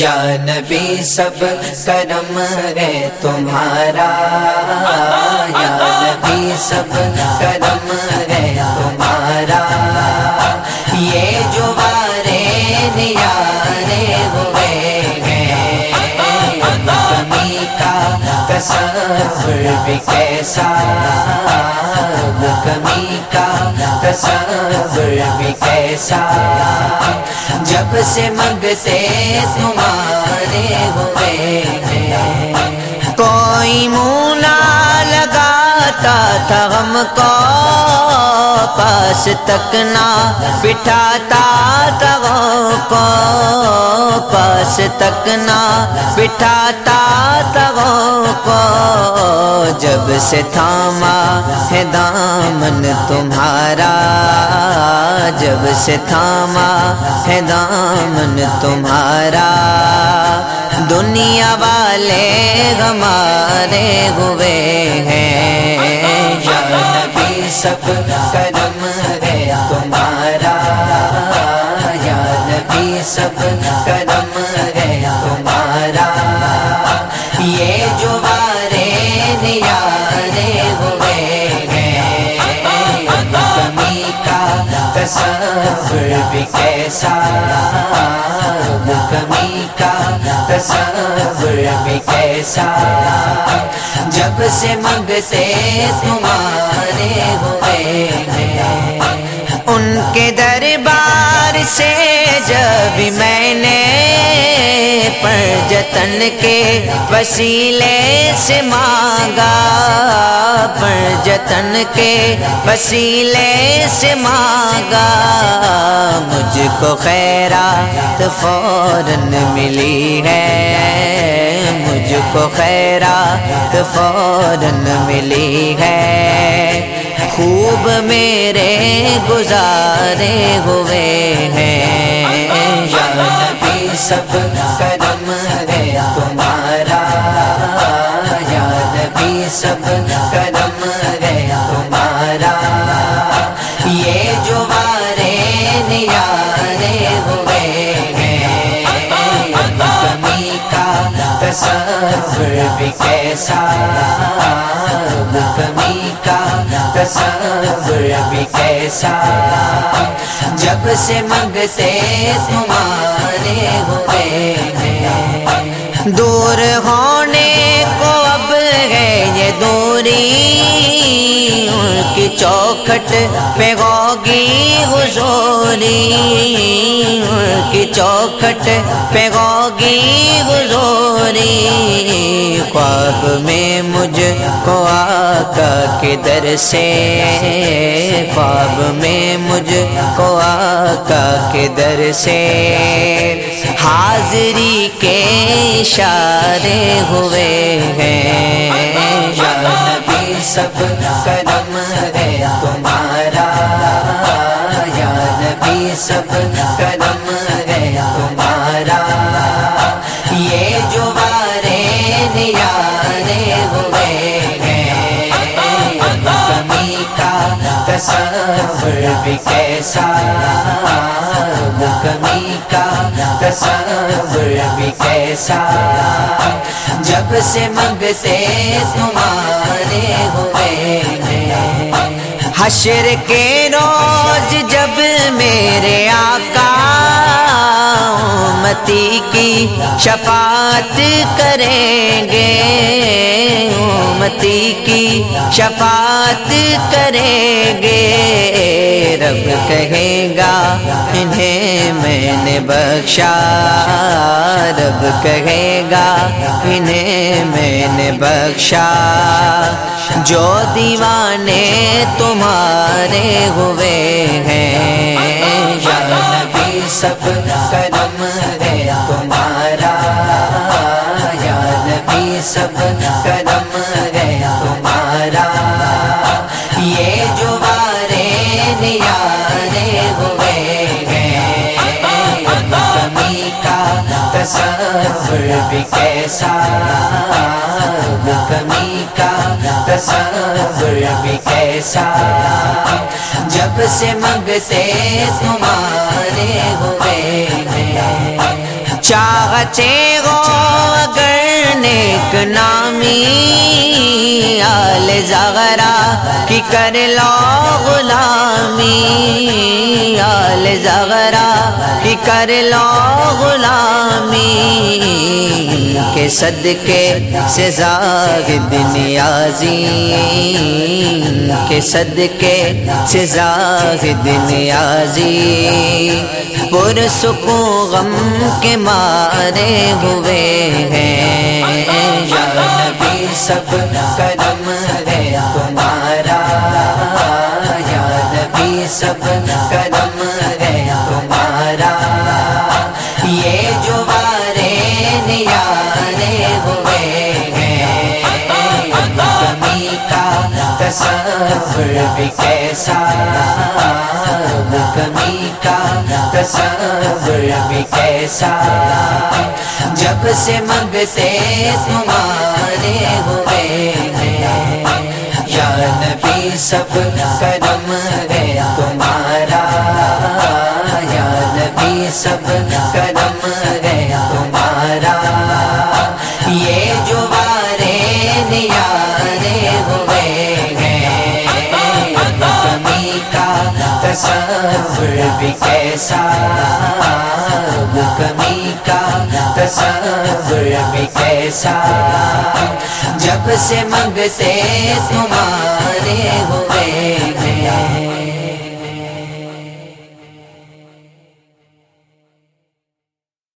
یا نبی سب کرم ہے تمہارا۔ یا نبی سب کرم ہے تمہارا۔ یہ جو تصور بھی کیسا؟ کمی کا تصور بھی کیسا؟ جب سے منگتے تمہارے ہوئے ہیں۔ کوئی مولا لگاتا تھا ہم کو پاس تک نہ بٹھاتا تھا کو، پاس تک نہ بٹھاتا تھا کو۔ جب سے تھاما ہے دامن تمہارا، جب سے تھاما ہے دامن تمہارا۔ دنیا والے ہمارے ہوئے ہیں۔ یا نبی سب کرم یہ جو بارے نیارے ہوئے ہیں۔ کمی کا تصور بھی کیسا؟ کمی کا تصور بھی کیسا؟ جب سے منگتے تمہارے ہوئے ہیں۔ ان کے دربار سے جب میں نے پر جتن کے وسیلے سے مانگا، پر جتن کے وسیلے سے مانگا، مجھ کو خیرات فوراً ملی ہے۔ مجھ کو خیرات فوراً ملی ہے۔ خوب میرے گزارے ہوئے ہیں۔ یا نبی سب کرم ہے تمہارا۔ یا نبی سب کرم تصور بھی کیسا کمی کا تصور بھی کیسا۔ جب سے منگتے تمہارے ہوئے ہیں۔ دور ہونے کو اب ہے یہ دوری۔ ان کی چوکھٹ پہ ہوگی حضوری۔ چوکھٹ پہ ہوگی حضوری خواب میں مجھ کو آقا کے در سے خواب میں مجھ کو آقا کے در سے۔ حاضری کے اشارے ہوئے ہیں، یا نبی سب کرم ہے تمہارا۔ یا نبی سب کرم تصور بھی کیسا کمی کا تصور بھی کیسا جب سے منگتے تمہارے ہوئے ہیں حشر کے روز جب میرے آقا امتی کی شفاعت کریں گے، امتی کی شفاعت کریں گے۔ رب کہے گا، انہیں میں نے بخشا۔ رب کہے گا، انہیں میں نے بخشا۔ جو دیوانے تمہارے ہوئے ہیں، یا نبی سب کرم سب کرم ہے تمہارا۔ یہ جو بارے نیارے ہوئے ہیں۔ کمی کا تصور بھی کیسا۔ کمی کا تصور بھی کیسا۔ جب سے منگتے تمہارے ہوئے ہیں۔ چاہتے ہو اگر نیک نامی آل زغرا کی کر لو غلامی۔ آل زغرا کی کر لو غلامی۔ کے صدقے سے زاہد نیازی کے صدقے سے زاہد نیازی پر سکون غم کے مارے ہوئے ہیں۔ یا نبی، سب کرم ہے تمہارا۔ یا نبی، سب کرم تصور بھی کیسا کمی کا تصور بھی کیسا۔ جب سے منگتے تمہارے ہوئے ہیں، یا نبی سب کرم ہے تمہارا۔ یا نبی سب کرم ہے تمہارا۔ یہ جو بارے نیارے ہوئے تصور بھی کیسا کمی کا تصور بھی کیسا۔ جب سے منگتے تمہارے ہوئے ہیں۔